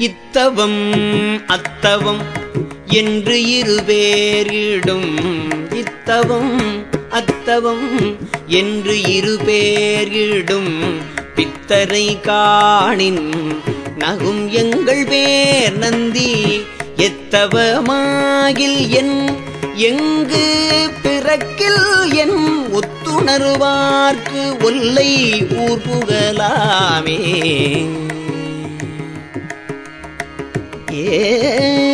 இத்தவம் அத்தவம் என்று இருபேரிடும். இத்தவம் அத்தவம் என்று இருபேரிடும். பித்தரை காணின் நகும் எங்கள் பேர் நந்தி எத்தவமாகில் என் எங்கு பிறக்கில் என் ஒத்துணர்வார்க்கு ஒல்லை ஊர் புகலாமே Yeah.